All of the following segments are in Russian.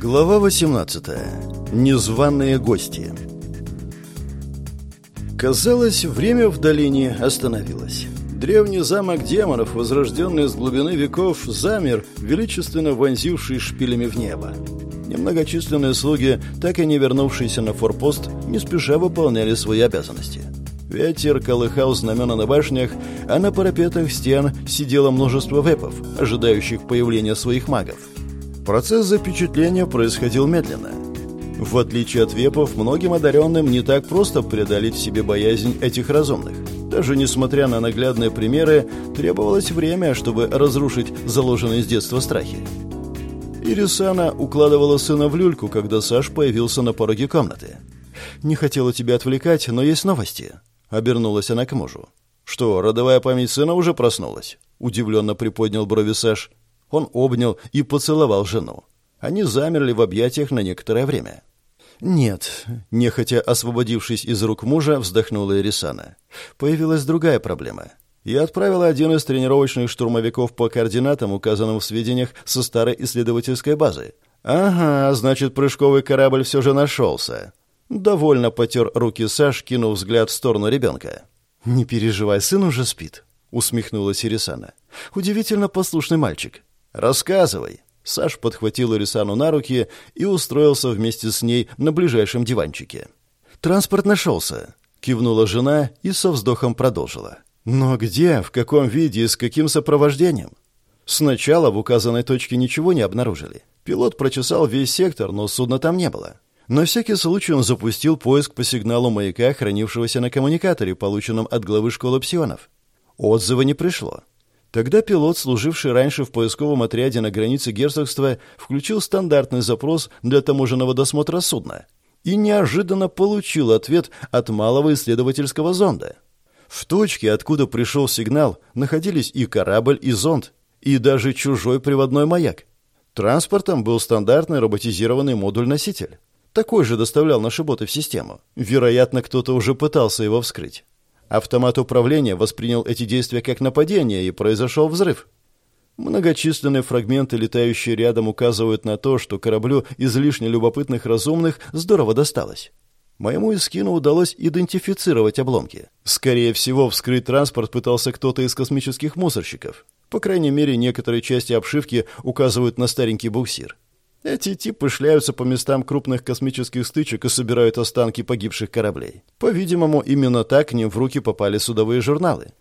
Глава 18. Незваные гости. Казалось, время в долине остановилось. Древний замок демонов, возрожденный с глубины веков, замер, величественно вонзивший шпилями в небо. Немногочисленные слуги, так и не вернувшиеся на форпост, не спеша выполняли свои обязанности. Ветер колыхал знамена на башнях, а на парапетах стен сидело множество вепов, ожидающих появления своих магов. Процесс запечатления происходил медленно. В отличие от вепов, многим одаренным не так просто преодолеть в себе боязнь этих разумных. Даже несмотря на наглядные примеры, требовалось время, чтобы разрушить заложенные с детства страхи. Ирисана укладывала сына в люльку, когда Саш появился на пороге комнаты. «Не хотела тебя отвлекать, но есть новости», — обернулась она к мужу. «Что, родовая память сына уже проснулась?» — удивленно приподнял брови Саш. Он обнял и поцеловал жену. Они замерли в объятиях на некоторое время. «Нет», — нехотя освободившись из рук мужа, вздохнула Ирисана. «Появилась другая проблема. Я отправила один из тренировочных штурмовиков по координатам, указанным в сведениях со старой исследовательской базы. Ага, значит, прыжковый корабль все же нашелся». Довольно потер руки Саш, кинув взгляд в сторону ребенка. «Не переживай, сын уже спит», — усмехнулась Ирисана. «Удивительно послушный мальчик. «Рассказывай». Саш подхватил Ирисану на руки и устроился вместе с ней на ближайшем диванчике. «Транспорт нашелся», — кивнула жена и со вздохом продолжила. «Но где, в каком виде и с каким сопровождением?» Сначала в указанной точке ничего не обнаружили. Пилот прочесал весь сектор, но судна там не было. На всякий случай он запустил поиск по сигналу маяка, хранившегося на коммуникаторе, полученном от главы школы псионов. Отзыва не пришло. Тогда пилот, служивший раньше в поисковом отряде на границе герцогства, включил стандартный запрос для таможенного досмотра судна и неожиданно получил ответ от малого исследовательского зонда. В точке, откуда пришел сигнал, находились и корабль, и зонд, и даже чужой приводной маяк. Транспортом был стандартный роботизированный модуль-носитель. Такой же доставлял наши боты в систему. Вероятно, кто-то уже пытался его вскрыть. Автомат управления воспринял эти действия как нападение, и произошел взрыв. Многочисленные фрагменты, летающие рядом, указывают на то, что кораблю излишне любопытных разумных здорово досталось. Моему Искину удалось идентифицировать обломки. Скорее всего, вскрыть транспорт пытался кто-то из космических мусорщиков. По крайней мере, некоторые части обшивки указывают на старенький буксир. Эти типы шляются по местам крупных космических стычек и собирают останки погибших кораблей. По-видимому, именно так к ним в руки попали судовые журналы.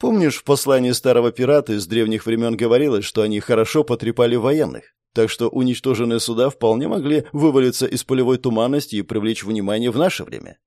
Помнишь, в послании старого пирата из древних времен говорилось, что они хорошо потрепали военных? Так что уничтоженные суда вполне могли вывалиться из полевой туманности и привлечь внимание в наше время.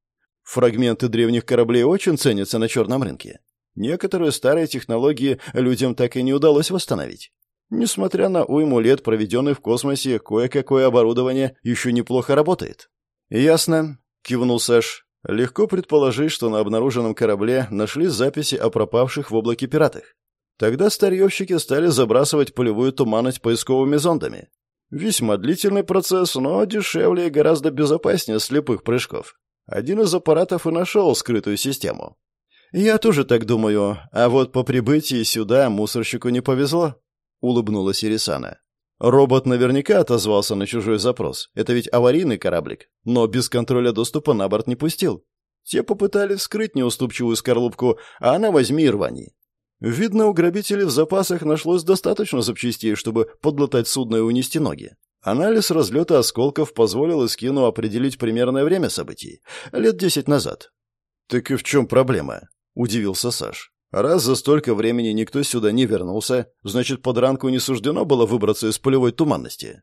Фрагменты древних кораблей очень ценятся на черном рынке. Некоторые старые технологии людям так и не удалось восстановить. Несмотря на уйму лет, проведенных в космосе, кое-какое оборудование еще неплохо работает. «Ясно», — кивнул Сэш. «Легко предположить, что на обнаруженном корабле нашли записи о пропавших в облаке пиратах. Тогда старьевщики стали забрасывать полевую туманность поисковыми зондами. Весьма длительный процесс, но дешевле и гораздо безопаснее слепых прыжков. Один из аппаратов и нашел скрытую систему. Я тоже так думаю, а вот по прибытии сюда мусорщику не повезло. — улыбнулась Ирисана. «Робот наверняка отозвался на чужой запрос. Это ведь аварийный кораблик. Но без контроля доступа на борт не пустил. Те попытались вскрыть неуступчивую скорлупку, а она возьми и рвани. Видно, у грабителей в запасах нашлось достаточно запчастей, чтобы подлатать судно и унести ноги. Анализ разлета осколков позволил Искину определить примерное время событий. Лет десять назад. «Так и в чем проблема?» — удивился Саш. Раз за столько времени никто сюда не вернулся, значит, под ранку не суждено было выбраться из полевой туманности.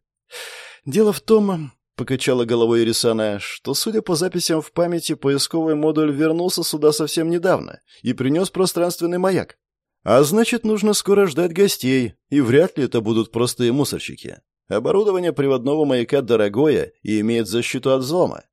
Дело в том, — покачала головой Ирисана, — что, судя по записям в памяти, поисковый модуль вернулся сюда совсем недавно и принес пространственный маяк. А значит, нужно скоро ждать гостей, и вряд ли это будут простые мусорщики. Оборудование приводного маяка дорогое и имеет защиту от взлома.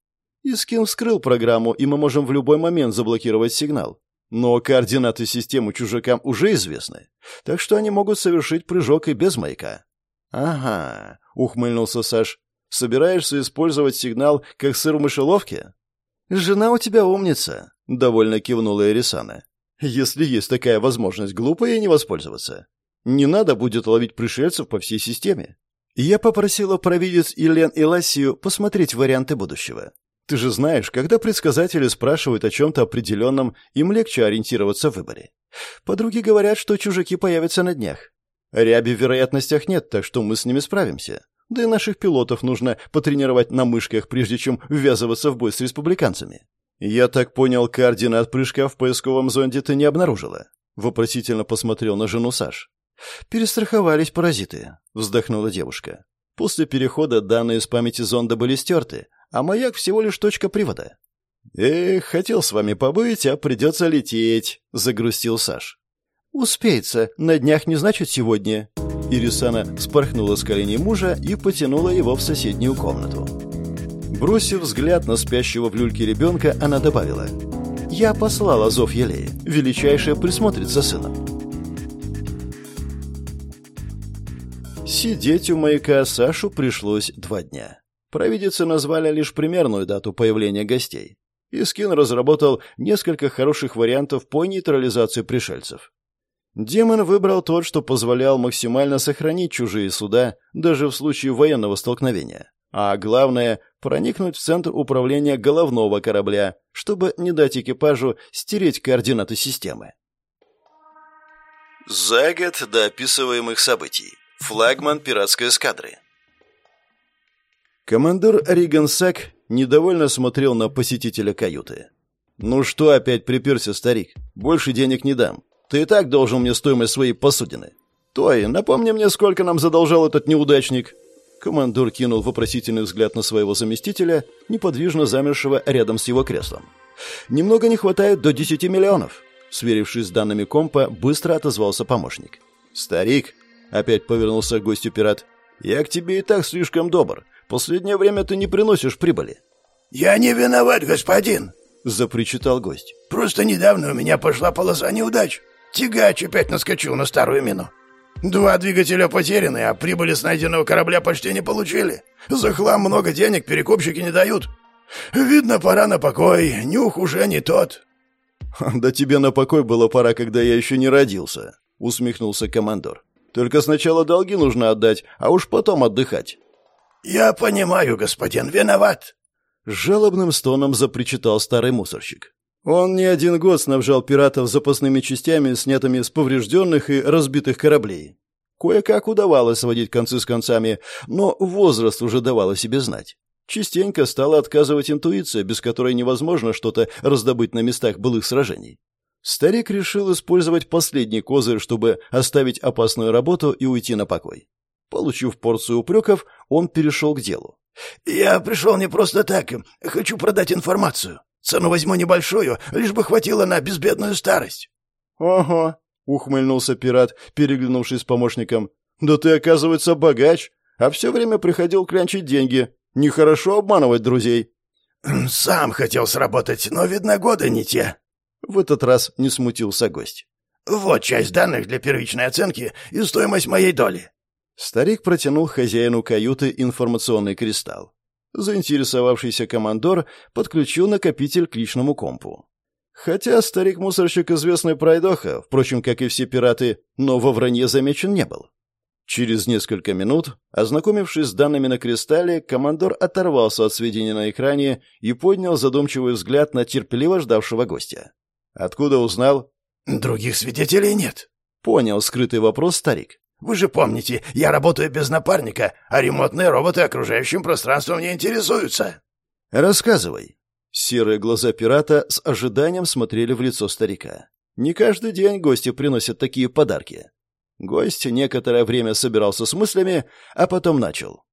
Искин вскрыл программу, и мы можем в любой момент заблокировать сигнал. Но координаты системы чужакам уже известны, так что они могут совершить прыжок и без маяка. «Ага», — ухмыльнулся Саш. «Собираешься использовать сигнал, как сыр в мышеловке?» «Жена у тебя умница», — довольно кивнула Эрисана. «Если есть такая возможность, глупо ей не воспользоваться. Не надо будет ловить пришельцев по всей системе. Я попросила провидец Илен и Лассию посмотреть варианты будущего. Ты же знаешь, когда предсказатели спрашивают о чем-то определенном, им легче ориентироваться в выборе. Подруги говорят, что чужаки появятся на днях. Ряби в вероятностях нет, так что мы с ними справимся. Да и наших пилотов нужно потренировать на мышках, прежде чем ввязываться в бой с республиканцами. Я так понял, координат прыжка в поисковом зонде ты не обнаружила? Вопросительно посмотрел на жену Саш. Перестраховались паразиты, вздохнула девушка. После перехода данные из памяти зонда были стерты, а маяк всего лишь точка привода. «Эх, хотел с вами побыть, а придется лететь», — загрустил Саш. «Успеется. На днях не значит сегодня». Ирисана спорхнула с коленей мужа и потянула его в соседнюю комнату. Бросив взгляд на спящего в люльке ребенка, она добавила. «Я послала зов Елеи. Величайшая присмотрит за сыном». Сидеть у маяка Сашу пришлось два дня. Провидицы назвали лишь примерную дату появления гостей. Искин разработал несколько хороших вариантов по нейтрализации пришельцев. Демон выбрал тот, что позволял максимально сохранить чужие суда даже в случае военного столкновения. А главное – проникнуть в центр управления головного корабля, чтобы не дать экипажу стереть координаты системы. За год до описываемых событий. Флагман пиратской эскадры. Командор Риган Сак недовольно смотрел на посетителя каюты. «Ну что опять приперся, старик? Больше денег не дам. Ты и так должен мне стоимость своей посудины. Той, напомни мне, сколько нам задолжал этот неудачник». Командор кинул вопросительный взгляд на своего заместителя, неподвижно замершего рядом с его креслом. «Немного не хватает до десяти миллионов». Сверившись с данными компа, быстро отозвался помощник. «Старик», — опять повернулся к гостю пират, — «я к тебе и так слишком добр. Последнее время ты не приносишь прибыли». «Я не виноват, господин», — запричитал гость. «Просто недавно у меня пошла полоса неудач. Тягач опять наскочил на старую мину. Два двигателя потеряны, а прибыли с найденного корабля почти не получили. За хлам много денег перекупщики не дают. Видно, пора на покой, нюх уже не тот». «Да тебе на покой было пора, когда я еще не родился», — усмехнулся командор. «Только сначала долги нужно отдать, а уж потом отдыхать». «Я понимаю, господин, виноват». Жалобным стоном запричитал старый мусорщик. Он не один год снабжал пиратов запасными частями, снятыми с поврежденных и разбитых кораблей. Кое-как удавалось сводить концы с концами, но возраст уже давал о себе знать. Частенько стала отказывать интуиция, без которой невозможно что-то раздобыть на местах былых сражений. Старик решил использовать последний козырь, чтобы оставить опасную работу и уйти на покой. Получив порцию упреков, он перешел к делу. «Я пришел не просто так. Хочу продать информацию. Цену возьму небольшую, лишь бы хватило на безбедную старость». «Ага», — ухмыльнулся пират, переглянувшись с помощником. «Да ты, оказывается, богач, а все время приходил клянчить деньги. Нехорошо обманывать друзей». «Сам хотел сработать, но, видно, годы не те». В этот раз не смутился гость. «Вот часть данных для первичной оценки и стоимость моей доли». Старик протянул хозяину каюты информационный кристалл. Заинтересовавшийся командор подключил накопитель к личному компу. Хотя старик-мусорщик известный пройдоха, впрочем, как и все пираты, но во вранье замечен не был. Через несколько минут, ознакомившись с данными на кристалле, командор оторвался от сведений на экране и поднял задумчивый взгляд на терпеливо ждавшего гостя. «Откуда узнал?» «Других свидетелей нет», — понял скрытый вопрос старик. Вы же помните, я работаю без напарника, а ремонтные роботы окружающим пространством не интересуются. Рассказывай. Серые глаза пирата с ожиданием смотрели в лицо старика. Не каждый день гости приносят такие подарки. Гость некоторое время собирался с мыслями, а потом начал.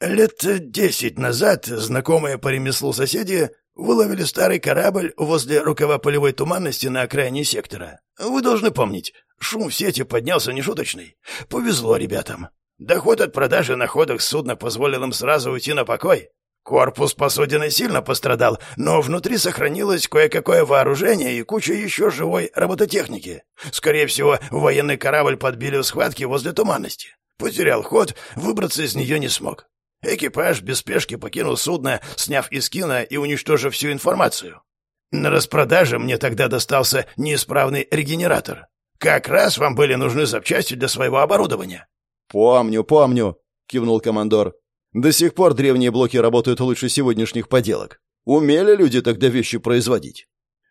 Лет десять назад знакомые по ремеслу соседи выловили старый корабль возле рукава полевой туманности на окраине сектора. Вы должны помнить, Шум в сети поднялся нешуточный. Повезло ребятам. Доход от продажи находок судна позволил им сразу уйти на покой. Корпус посудины сильно пострадал, но внутри сохранилось кое-какое вооружение и куча еще живой робототехники. Скорее всего, военный корабль подбили в схватке возле туманности. Потерял ход, выбраться из нее не смог. Экипаж без спешки покинул судно, сняв из кино и уничтожив всю информацию. На распродаже мне тогда достался неисправный регенератор. Как раз вам были нужны запчасти для своего оборудования. Помню, помню, кивнул командор. «До сих пор древние блоки работают лучше сегодняшних поделок. Умели люди тогда вещи производить?»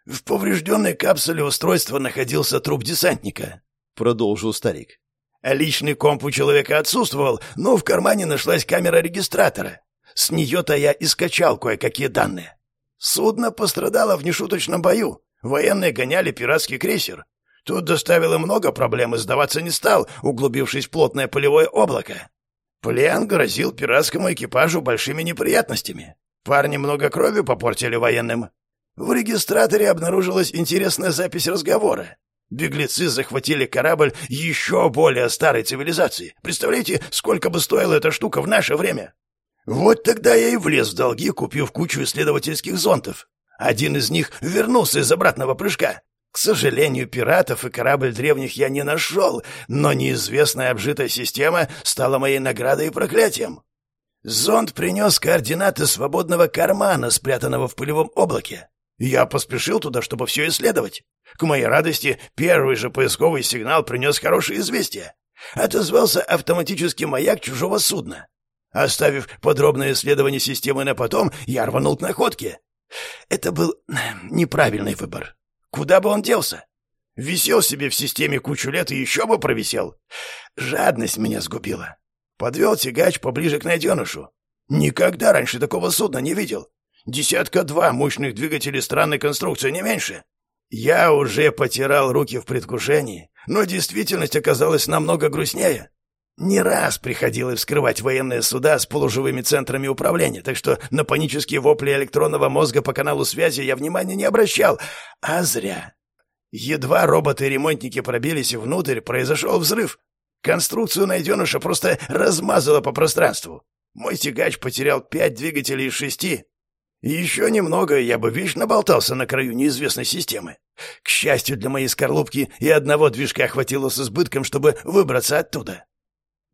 «В поврежденной капсуле устройства находился труп десантника», — продолжил старик. А личный комп у человека отсутствовал, но в кармане нашлась камера регистратора. С нее-то я и скачал кое-какие данные. Судно пострадало в нешуточном бою. Военные гоняли пиратский крейсер. Тут доставило много проблем и сдаваться не стал, углубившись в плотное полевое облако. Плен грозил пиратскому экипажу большими неприятностями. Парни много крови попортили военным. В регистраторе обнаружилась интересная запись разговора. Беглецы захватили корабль еще более старой цивилизации. Представляете, сколько бы стоила эта штука в наше время? Вот тогда я и влез в долги, купив кучу исследовательских зонтов. Один из них вернулся из обратного прыжка. К сожалению, пиратов и корабль древних я не нашел, но неизвестная обжитая система стала моей наградой и проклятием. Зонд принес координаты свободного кармана, спрятанного в пылевом облаке. Я поспешил туда, чтобы все исследовать. К моей радости, первый же поисковый сигнал принес хорошее известие. Отозвался автоматический маяк чужого судна. Оставив подробное исследование системы на потом, я рванул к находке. Это был неправильный выбор. Куда бы он делся? Висел себе в системе кучу лет и еще бы провисел. Жадность меня сгубила. Подвел тягач поближе к найденышу. Никогда раньше такого судна не видел. Десятка-два мощных двигателей странной конструкции, не меньше. Я уже потирал руки в предвкушении, но действительность оказалась намного грустнее. Не раз приходилось вскрывать военные суда с полуживыми центрами управления, так что на панические вопли электронного мозга по каналу связи я внимания не обращал. А зря. Едва роботы-ремонтники пробились внутрь, произошел взрыв. Конструкцию найденыша просто размазало по пространству. Мой тягач потерял пять двигателей из шести, еще немного, я бы вечно болтался на краю неизвестной системы. К счастью для моей скорлупки, и одного движка хватило с избытком, чтобы выбраться оттуда.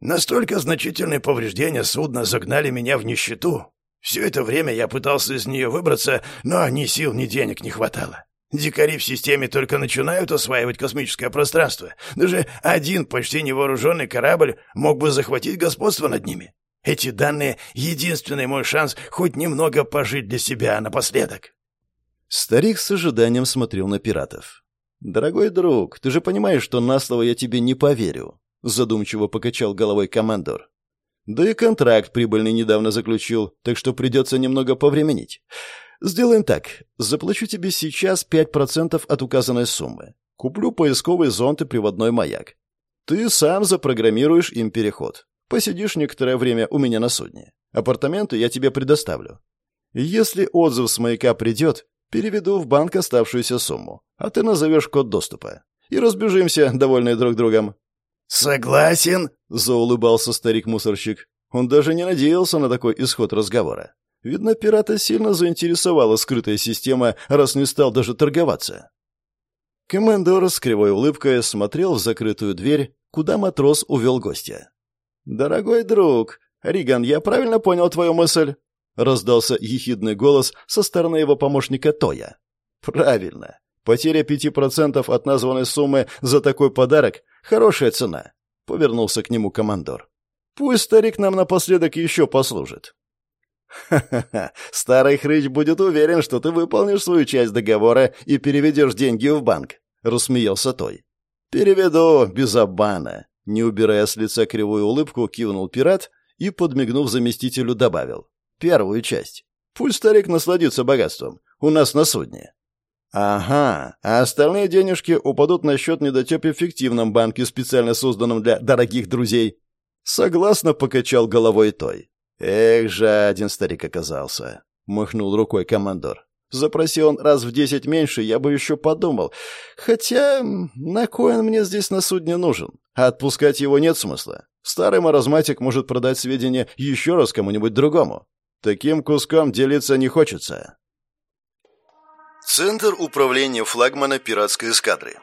Настолько значительные повреждения судна загнали меня в нищету. Все это время я пытался из нее выбраться, но ни сил, ни денег не хватало. Дикари в системе только начинают осваивать космическое пространство. Даже один почти невооруженный корабль мог бы захватить господство над ними. Эти данные — единственный мой шанс хоть немного пожить для себя напоследок. Старик с ожиданием смотрел на пиратов. «Дорогой друг, ты же понимаешь, что на слово я тебе не поверю», — задумчиво покачал головой командор. «Да и контракт прибыльный недавно заключил, так что придется немного повременить. Сделаем так. Заплачу тебе сейчас 5% от указанной суммы. Куплю поисковый зонт и приводной маяк. Ты сам запрограммируешь им переход. Посидишь некоторое время у меня на судне. Апартаменты я тебе предоставлю. Если отзыв с маяка придет, переведу в банк оставшуюся сумму, а ты назовешь код доступа. И разбежимся, довольные друг другом». «Согласен», — заулыбался старик-мусорщик. Он даже не надеялся на такой исход разговора. Видно, пирата сильно заинтересовала скрытая система, раз не стал даже торговаться. Командор с кривой улыбкой смотрел в закрытую дверь, куда матрос увел гостя. «Дорогой друг, Риган, я правильно понял твою мысль?» — раздался ехидный голос со стороны его помощника Тоя. «Правильно. Потеря пяти процентов от названной суммы за такой подарок — хорошая цена», — повернулся к нему командор. «Пусть старик нам напоследок еще послужит». «Ха-ха-ха, старый хрыч будет уверен, что ты выполнишь свою часть договора и переведешь деньги в банк», — рассмеялся Той. «Переведу без обмана. Не убирая с лица кривую улыбку, кивнул пират и, подмигнув заместителю, добавил. «Первую часть. Пусть старик насладится богатством. У нас на судне». «Ага, а остальные денежки упадут на счет недотепе в фиктивном банке, специально созданном для дорогих друзей». Согласно покачал головой той. «Эх, жаден старик оказался», — махнул рукой командор. Запроси он раз в десять меньше, я бы еще подумал. Хотя, на кой он мне здесь на судне нужен? Отпускать его нет смысла. Старый маразматик может продать сведения еще раз кому-нибудь другому. Таким куском делиться не хочется. Центр управления флагмана пиратской эскадры.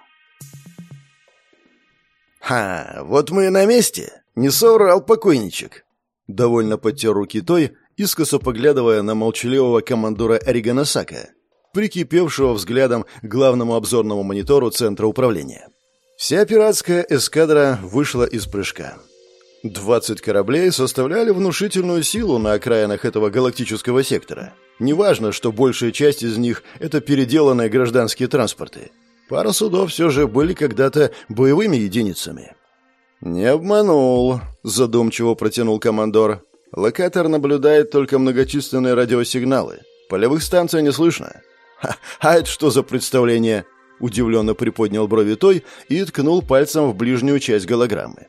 «Ха, вот мы и на месте. Не соврал покойничек». Довольно подтер руки той, искоса поглядывая на молчаливого командора Ориганосака, прикипевшего взглядом к главному обзорному монитору центра управления. Вся пиратская эскадра вышла из прыжка. 20 кораблей составляли внушительную силу на окраинах этого галактического сектора. Неважно, что большая часть из них – это переделанные гражданские транспорты. Пара судов все же были когда-то боевыми единицами. «Не обманул», – задумчиво протянул командор. «Локатор наблюдает только многочисленные радиосигналы. Полевых станций не слышно». «Ха, а это что за представление?» – удивленно приподнял брови той и ткнул пальцем в ближнюю часть голограммы.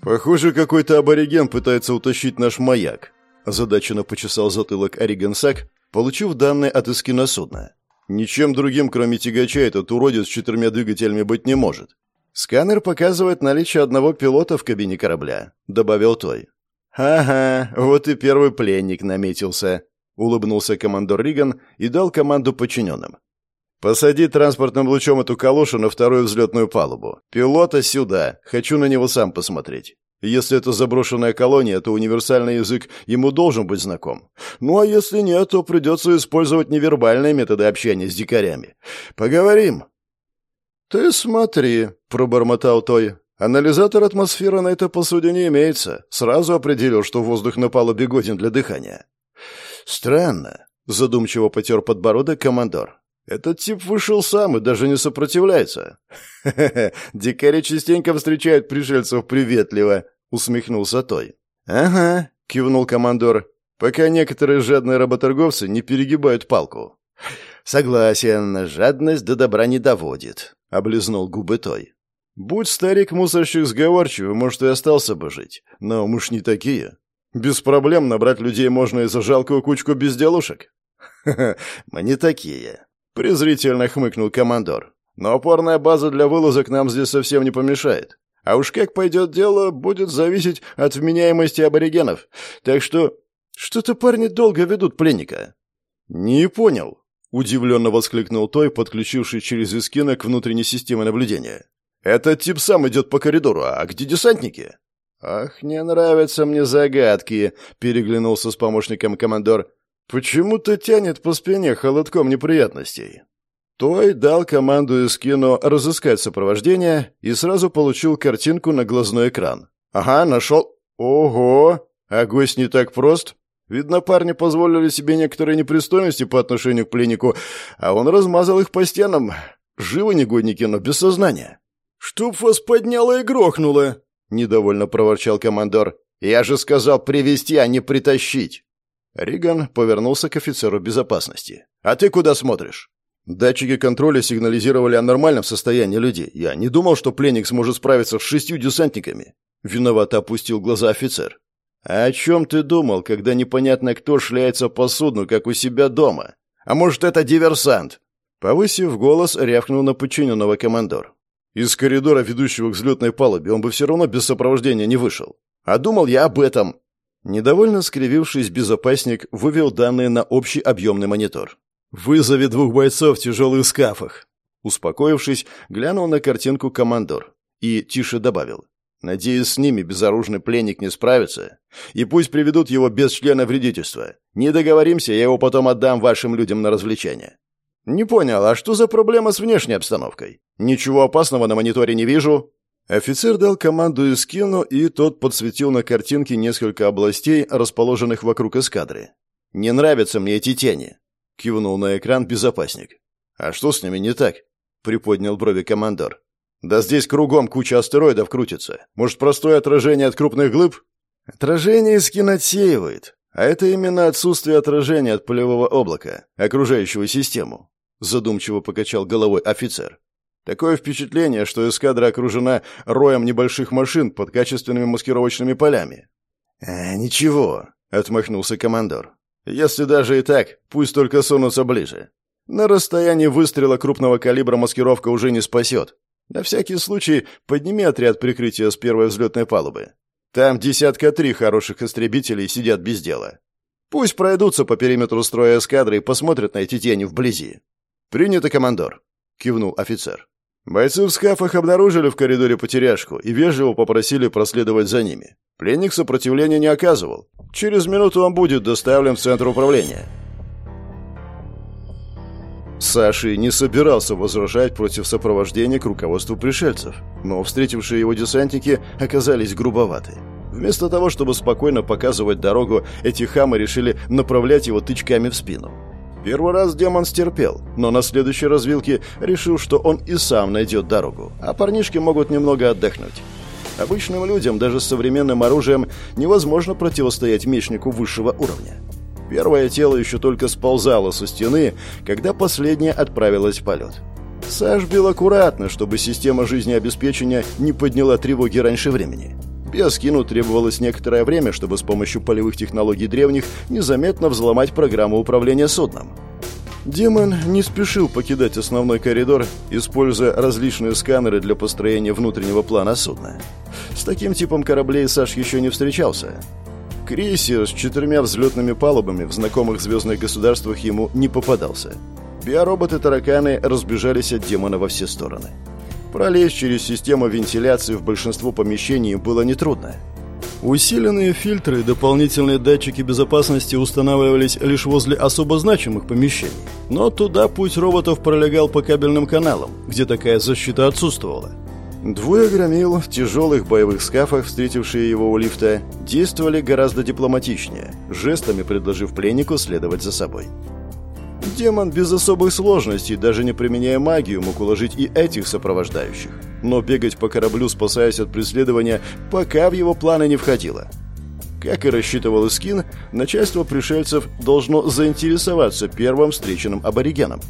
«Похоже, какой-то абориген пытается утащить наш маяк», – озадаченно почесал затылок Оригенсак, получив данные от эскина судна. «Ничем другим, кроме тягача, этот уродец с четырьмя двигателями быть не может. Сканер показывает наличие одного пилота в кабине корабля», — добавил Той. «Ага, вот и первый пленник наметился», — улыбнулся командор Риган и дал команду подчиненным. «Посади транспортным лучом эту калошу на вторую взлетную палубу. Пилота сюда. Хочу на него сам посмотреть. Если это заброшенная колония, то универсальный язык ему должен быть знаком. Ну а если нет, то придется использовать невербальные методы общения с дикарями. Поговорим». «Ты смотри», — пробормотал Той. «Анализатор атмосферы на это посуде не имеется. Сразу определил, что воздух на палубе годен для дыхания». «Странно», — задумчиво потер подбородок командор. Этот тип вышел сам и даже не сопротивляется. Хе-хе, дикари частенько встречают пришельцев приветливо, усмехнулся Той. Ага, кивнул командор. Пока некоторые жадные работорговцы не перегибают палку. Согласен, жадность до добра не доводит, облизнул губы Той. Будь старик-мусорщик сговорчивый, может, и остался бы жить. Но мы ж не такие. Без проблем набрать людей можно и за жалкую кучку безделушек. Ха-ха, мы не такие. Презрительно хмыкнул командор. Но опорная база для вылазок нам здесь совсем не помешает. А уж как пойдет дело, будет зависеть от вменяемости аборигенов. Так что... Что-то парни долго ведут пленника. Не понял. Удивленно воскликнул той, подключивший через эскина внутренней системе наблюдения. «Этот тип сам идет по коридору, а где десантники?» «Ах, не нравятся мне загадки», — переглянулся с помощником командор. Почему-то тянет по спине холодком неприятностей. Той дал команду Эскину разыскать сопровождение и сразу получил картинку на глазной экран. «Ага, нашел. Ого! А гость не так прост. Видно, парни позволили себе некоторые непристойности по отношению к пленнику, а он размазал их по стенам. Живы негодники, но без сознания». «Чтоб вас подняло и грохнуло!» — недовольно проворчал командор. «Я же сказал привести, а не притащить!» Риган повернулся к офицеру безопасности. «А ты куда смотришь?» Датчики контроля сигнализировали о нормальном состоянии людей. Я не думал, что пленник сможет справиться с шестью десантниками. Виновато опустил глаза офицер. «А о чем ты думал, когда непонятно кто шляется по судну, как у себя дома? А может, это диверсант?» Повысив голос, рявкнул на подчиненного командор. «Из коридора, ведущего к взлетной палубе, он бы все равно без сопровождения не вышел. А думал я об этом. Недовольно скривившись, безопасник вывел данные на общий объемный монитор. «Вызови двух бойцов в тяжелых скафах!» Успокоившись, глянул на картинку командор и тише добавил. «Надеюсь, с ними безоружный пленник не справится. И пусть приведут его без члена вредительства. Не договоримся, я его потом отдам вашим людям на развлечение». «Не понял, а что за проблема с внешней обстановкой? Ничего опасного на мониторе не вижу». Офицер дал команду Искину, и тот подсветил на картинке несколько областей, расположенных вокруг эскадры. «Не нравятся мне эти тени», — кивнул на экран безопасник. «А что с ними не так?» — приподнял брови командор. «Да здесь кругом куча астероидов крутится. Может, простое отражение от крупных глыб?» «Отражение Искин отсеивает. А это именно отсутствие отражения от полевого облака, окружающего систему», — задумчиво покачал головой офицер. Такое впечатление, что эскадра окружена роем небольших машин под качественными маскировочными полями. «А, ничего», — отмахнулся командор. «Если даже и так, пусть только сунутся ближе. На расстоянии выстрела крупного калибра маскировка уже не спасет. На всякий случай подними отряд прикрытия с первой взлетной палубы. Там десятка три хороших истребителей сидят без дела. Пусть пройдутся по периметру строя эскадры и посмотрят на эти тени вблизи». «Принято, командор», — кивнул офицер. Бойцы в скафах обнаружили в коридоре потеряшку и вежливо попросили проследовать за ними. Пленник сопротивления не оказывал. Через минуту он будет доставлен в центр управления. Саши не собирался возражать против сопровождения к руководству пришельцев, но встретившие его десантники оказались грубоваты. Вместо того, чтобы спокойно показывать дорогу, эти хамы решили направлять его тычками в спину. Первый раз демон стерпел, но на следующей развилке решил, что он и сам найдет дорогу, а парнишки могут немного отдохнуть. Обычным людям, даже с современным оружием, невозможно противостоять мечнику высшего уровня. Первое тело еще только сползало со стены, когда последнее отправилось в полет. Саш бил аккуратно, чтобы система жизнеобеспечения не подняла тревоги раньше времени. Биоскину требовалось некоторое время, чтобы с помощью полевых технологий древних незаметно взломать программу управления судном. Демон не спешил покидать основной коридор, используя различные сканеры для построения внутреннего плана судна. С таким типом кораблей Саш еще не встречался. Крейсер с четырьмя взлетными палубами в знакомых звездных государствах ему не попадался. Биороботы-тараканы разбежались от демона во все стороны. Пролезть через систему вентиляции в большинство помещений было нетрудно. Усиленные фильтры и дополнительные датчики безопасности устанавливались лишь возле особо значимых помещений. Но туда путь роботов пролегал по кабельным каналам, где такая защита отсутствовала. Двое громил в тяжелых боевых скафах, встретившие его у лифта, действовали гораздо дипломатичнее, жестами предложив пленнику следовать за собой. Демон без особых сложностей, даже не применяя магию, мог уложить и этих сопровождающих. Но бегать по кораблю, спасаясь от преследования, пока в его планы не входило. Как и рассчитывал Искин, начальство пришельцев должно заинтересоваться первым встреченным аборигеном.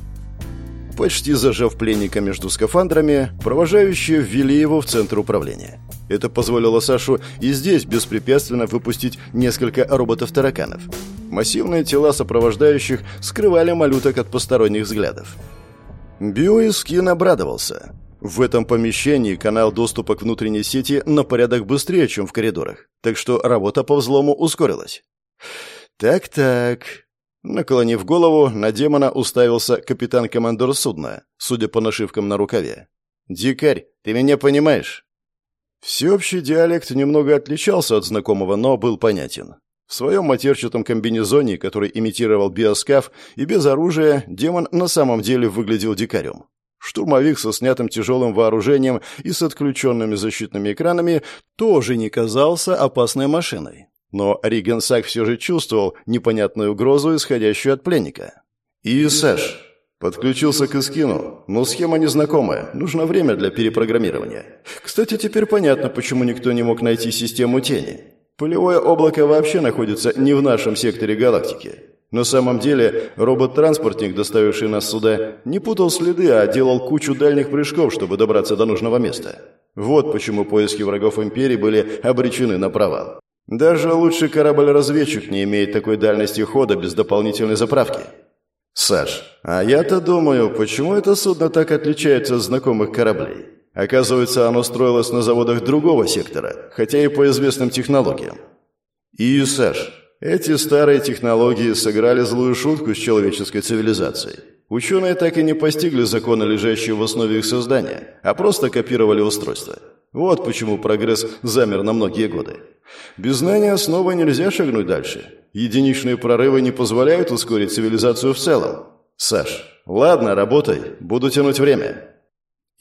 Почти зажав пленника между скафандрами, провожающие ввели его в центр управления. Это позволило Сашу и здесь беспрепятственно выпустить несколько роботов-тараканов. Массивные тела сопровождающих скрывали малюток от посторонних взглядов. Биоискин обрадовался. В этом помещении канал доступа к внутренней сети на порядок быстрее, чем в коридорах, так что работа по взлому ускорилась. «Так-так...» Наклонив голову, на демона уставился капитан-командор судна, судя по нашивкам на рукаве. «Дикарь, ты меня понимаешь?» Всеобщий диалект немного отличался от знакомого, но был понятен. В своем матерчатом комбинезоне, который имитировал биоскаф, и без оружия, демон на самом деле выглядел дикарем. Штурмовик со снятым тяжелым вооружением и с отключенными защитными экранами тоже не казался опасной машиной. Но Ригенсак все же чувствовал непонятную угрозу, исходящую от пленника. «И, Сэш, подключился к Искину, но схема незнакомая, нужно время для перепрограммирования. Кстати, теперь понятно, почему никто не мог найти систему тени. Пылевое облако вообще находится не в нашем секторе галактики. На самом деле, робот-транспортник, доставивший нас сюда, не путал следы, а делал кучу дальних прыжков, чтобы добраться до нужного места. Вот почему поиски врагов Империи были обречены на провал. Даже лучший корабль-разведчик не имеет такой дальности хода без дополнительной заправки. Саш, а я-то думаю, почему это судно так отличается от знакомых кораблей? Оказывается, оно строилось на заводах другого сектора, хотя и по известным технологиям. И, Саш, эти старые технологии сыграли злую шутку с человеческой цивилизацией. Ученые так и не постигли законы, лежащие в основе их создания, а просто копировали устройство. Вот почему прогресс замер на многие годы. Без знания основы нельзя шагнуть дальше. Единичные прорывы не позволяют ускорить цивилизацию в целом. Саш, ладно, работай, буду тянуть время.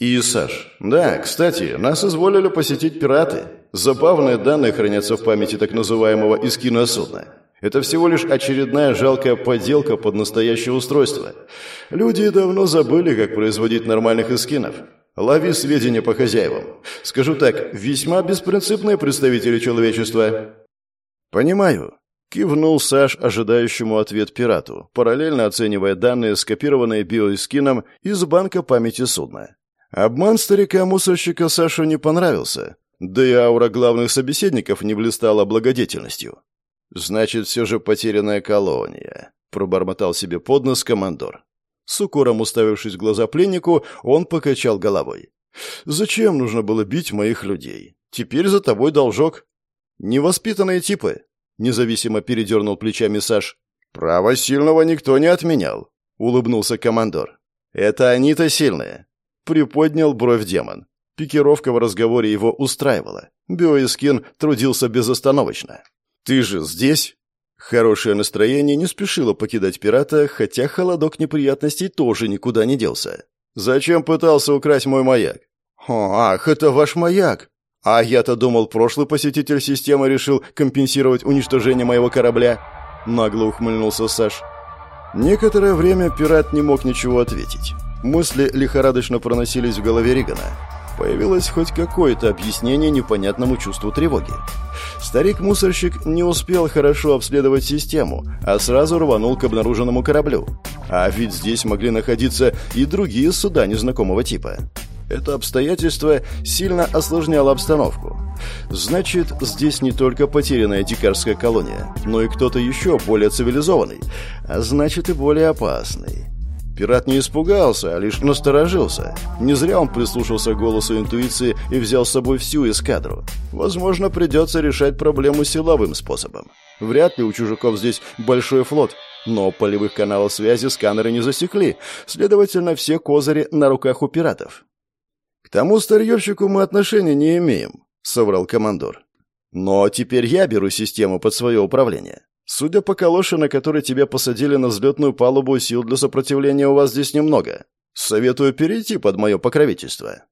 И, Саш, да, кстати, нас изволили посетить пираты. Забавные данные хранятся в памяти так называемого искина судна. Это всего лишь очередная жалкая подделка под настоящее устройство. Люди давно забыли, как производить нормальных эскинов. Лови сведения по хозяевам. Скажу так, весьма беспринципные представители человечества. Понимаю. Кивнул Саш ожидающему ответ пирату, параллельно оценивая данные, скопированные биоэскином из банка памяти судна. Обман старика-мусорщика Сашу не понравился, да и аура главных собеседников не блистала благодетельностью. «Значит, все же потерянная колония», — пробормотал себе под нос командор. С укором уставившись в глаза пленнику, он покачал головой. «Зачем нужно было бить моих людей? Теперь за тобой должок». «Невоспитанные типы», — независимо передернул плечами Саш. «Право сильного никто не отменял», — улыбнулся командор. «Это они-то сильные. Приподнял бровь демон. Пикировка в разговоре его устраивала. Биоискин трудился безостановочно. «Ты же здесь?» Хорошее настроение не спешило покидать пирата, хотя холодок неприятностей тоже никуда не делся. «Зачем пытался украсть мой маяк?» «О, ах, это ваш маяк!» А я-то думал, прошлый посетитель системы решил компенсировать уничтожение моего корабля. Нагло ухмыльнулся Саш. Некоторое время пират не мог ничего ответить. Мысли лихорадочно проносились в голове Ригана. Появилось хоть какое-то объяснение непонятному чувству тревоги. Старик-мусорщик не успел хорошо обследовать систему, а сразу рванул к обнаруженному кораблю. А ведь здесь могли находиться и другие суда незнакомого типа. Это обстоятельство сильно осложняло обстановку. Значит, здесь не только потерянная дикарская колония, но и кто-то еще более цивилизованный, а значит и более опасный. Пират не испугался, а лишь насторожился. Не зря он прислушался к голосу интуиции и взял с собой всю эскадру. Возможно, придется решать проблему силовым способом. Вряд ли у чужаков здесь большой флот, но полевых каналов связи сканеры не засекли, следовательно, все козыри на руках у пиратов тому старьевщику мы отношения не имеем», — соврал командор. «Но теперь я беру систему под свое управление. Судя по калоше, на которой тебя посадили на взлетную палубу, сил для сопротивления у вас здесь немного. Советую перейти под мое покровительство».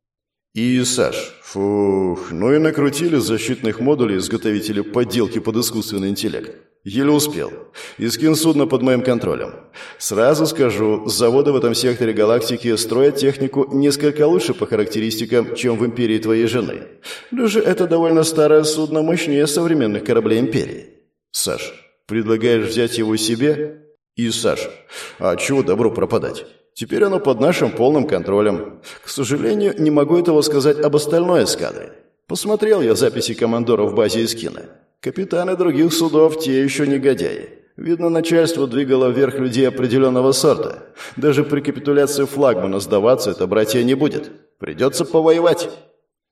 И, Саш, фух, ну и накрутили защитных модулей изготовители подделки под искусственный интеллект. Еле успел. И скин судно под моим контролем. Сразу скажу, заводы в этом секторе галактики строят технику несколько лучше по характеристикам, чем в империи твоей жены. Даже это довольно старое судно мощнее современных кораблей империи. Саш, предлагаешь взять его себе? И, Саш, а чего добро пропадать? Теперь оно под нашим полным контролем. К сожалению, не могу этого сказать об остальной эскадре. Посмотрел я записи командоров в базе Искина. Капитаны других судов те еще негодяи. Видно, начальство двигало вверх людей определенного сорта. Даже при капитуляции флагмана сдаваться это братья не будет. Придется повоевать.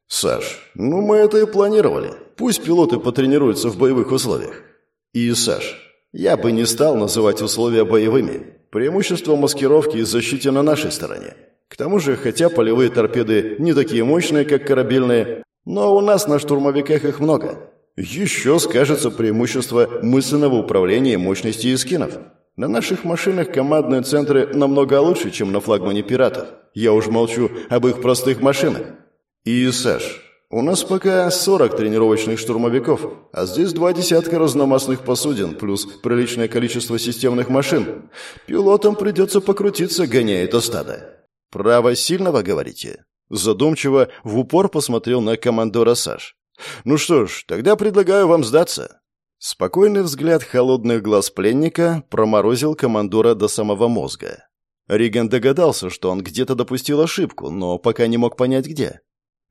Саш, ну мы это и планировали. Пусть пилоты потренируются в боевых условиях. И, Саш, я бы не стал называть условия боевыми. Преимущество маскировки и защиты на нашей стороне. К тому же, хотя полевые торпеды не такие мощные, как корабельные, но у нас на штурмовиках их много. Еще скажется преимущество мысленного управления мощности эскинов. На наших машинах командные центры намного лучше, чем на флагмане пиратов. Я уж молчу об их простых машинах. И, Саш, у нас пока 40 тренировочных штурмовиков, а здесь два десятка разномастных посудин, плюс приличное количество системных машин. Пилотам придется покрутиться, гоняя это стадо. Право сильного, говорите? Задумчиво в упор посмотрел на командора Саш. Ну что ж, тогда предлагаю вам сдаться. Спокойный взгляд холодных глаз пленника проморозил командора до самого мозга. Риган догадался, что он где-то допустил ошибку, но пока не мог понять где.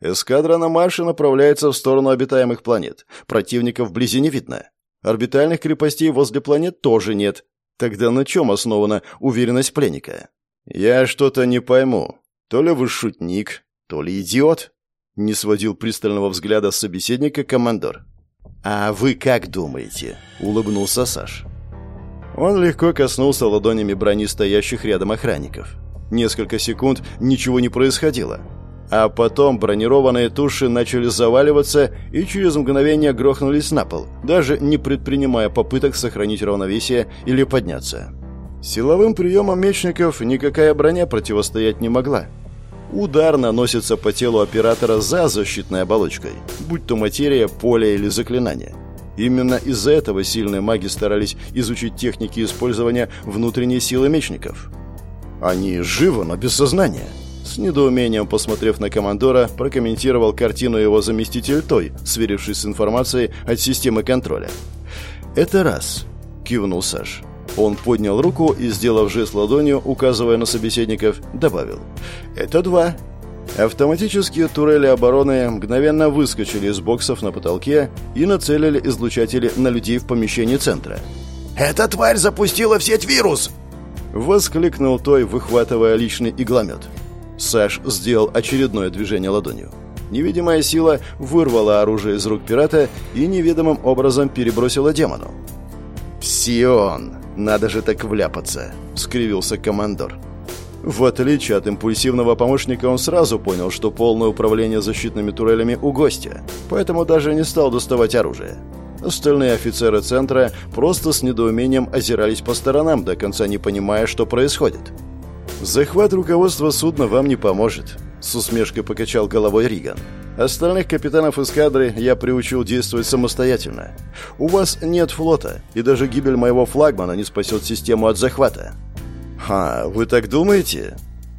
Эскадра на марше направляется в сторону обитаемых планет. Противников вблизи не видно. Орбитальных крепостей возле планет тоже нет. Тогда на чем основана уверенность пленника? Я что-то не пойму. То ли вы шутник, то ли идиот. Не сводил пристального взгляда с собеседника командор. «А вы как думаете?» — улыбнулся Саш. Он легко коснулся ладонями брони стоящих рядом охранников. Несколько секунд ничего не происходило. А потом бронированные туши начали заваливаться и через мгновение грохнулись на пол, даже не предпринимая попыток сохранить равновесие или подняться. Силовым приемом мечников никакая броня противостоять не могла. Удар наносится по телу оператора за защитной оболочкой, будь то материя, поле или заклинание. Именно из-за этого сильные маги старались изучить техники использования внутренней силы мечников. Они живы, но без сознания. С недоумением посмотрев на командора, прокомментировал картину его заместитель Той, сверившись с информацией от системы контроля. «Это раз», — кивнул Саш. Он поднял руку и, сделав жест ладонью, указывая на собеседников, добавил. «Это два». Автоматические турели обороны мгновенно выскочили из боксов на потолке и нацелили излучатели на людей в помещении центра. «Эта тварь запустила в сеть вирус!» Воскликнул Той, выхватывая личный игломет. Саш сделал очередное движение ладонью. Невидимая сила вырвала оружие из рук пирата и неведомым образом перебросила демону. «Псион! Надо же так вляпаться!» — скривился командор. В отличие от импульсивного помощника, он сразу понял, что полное управление защитными турелями у гостя, поэтому даже не стал доставать оружие. Остальные офицеры центра просто с недоумением озирались по сторонам, до конца не понимая, что происходит. «Захват руководства судна вам не поможет», — с усмешкой покачал головой Риган. Остальных капитанов эскадры я приучил действовать самостоятельно. У вас нет флота, и даже гибель моего флагмана не спасет систему от захвата». «Ха, вы так думаете?»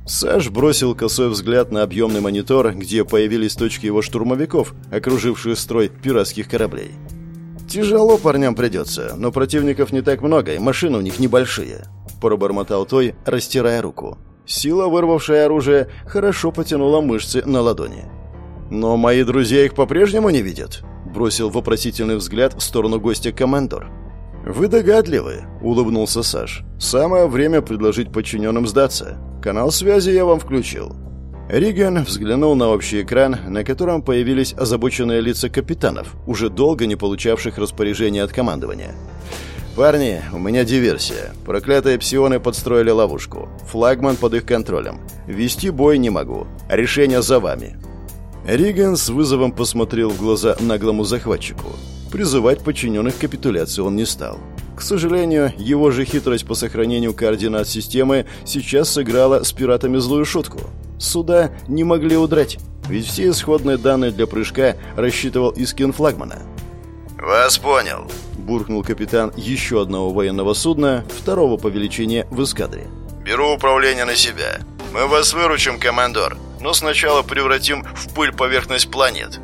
Саш бросил косой взгляд на объемный монитор, где появились точки его штурмовиков, окруживших строй пиратских кораблей. «Тяжело парням придется, но противников не так много, и машины у них небольшие», – пробормотал той, растирая руку. Сила, вырвавшая оружие, хорошо потянула мышцы на ладони. «Но мои друзья их по-прежнему не видят?» – бросил вопросительный взгляд в сторону гостя командор. «Вы догадливы», — улыбнулся Саш. «Самое время предложить подчиненным сдаться. Канал связи я вам включил». Риган взглянул на общий экран, на котором появились озабоченные лица капитанов, уже долго не получавших распоряжения от командования. «Парни, у меня диверсия. Проклятые псионы подстроили ловушку. Флагман под их контролем. Вести бой не могу. Решение за вами». Риган с вызовом посмотрел в глаза наглому захватчику. Призывать подчиненных к капитуляции он не стал. К сожалению, его же хитрость по сохранению координат системы сейчас сыграла с пиратами злую шутку. Суда не могли удрать, ведь все исходные данные для прыжка рассчитывал Искин флагмана. «Вас понял», – буркнул капитан еще одного военного судна, второго по величине в эскадре. «Беру управление на себя. Мы вас выручим, командор, но сначала превратим в пыль поверхность планет.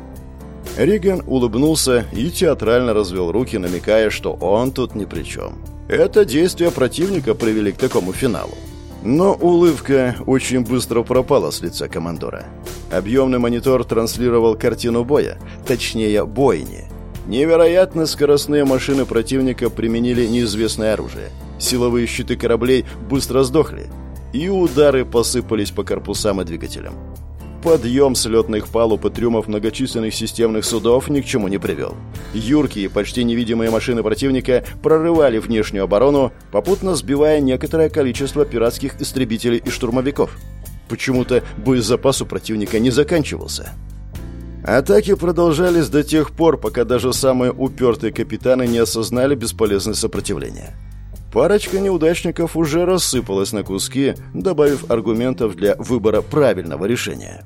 Риган улыбнулся и театрально развел руки, намекая, что он тут ни при чем. Это действия противника привели к такому финалу. Но улыбка очень быстро пропала с лица командора. Объемный монитор транслировал картину боя, точнее бойни. Невероятно скоростные машины противника применили неизвестное оружие. Силовые щиты кораблей быстро сдохли, и удары посыпались по корпусам и двигателям. Подъем слетных палуб и трюмов многочисленных системных судов ни к чему не привел. Юркие, почти невидимые машины противника прорывали внешнюю оборону, попутно сбивая некоторое количество пиратских истребителей и штурмовиков. Почему-то боезапас у противника не заканчивался. Атаки продолжались до тех пор, пока даже самые упертые капитаны не осознали бесполезность сопротивления. Парочка неудачников уже рассыпалась на куски, добавив аргументов для выбора правильного решения.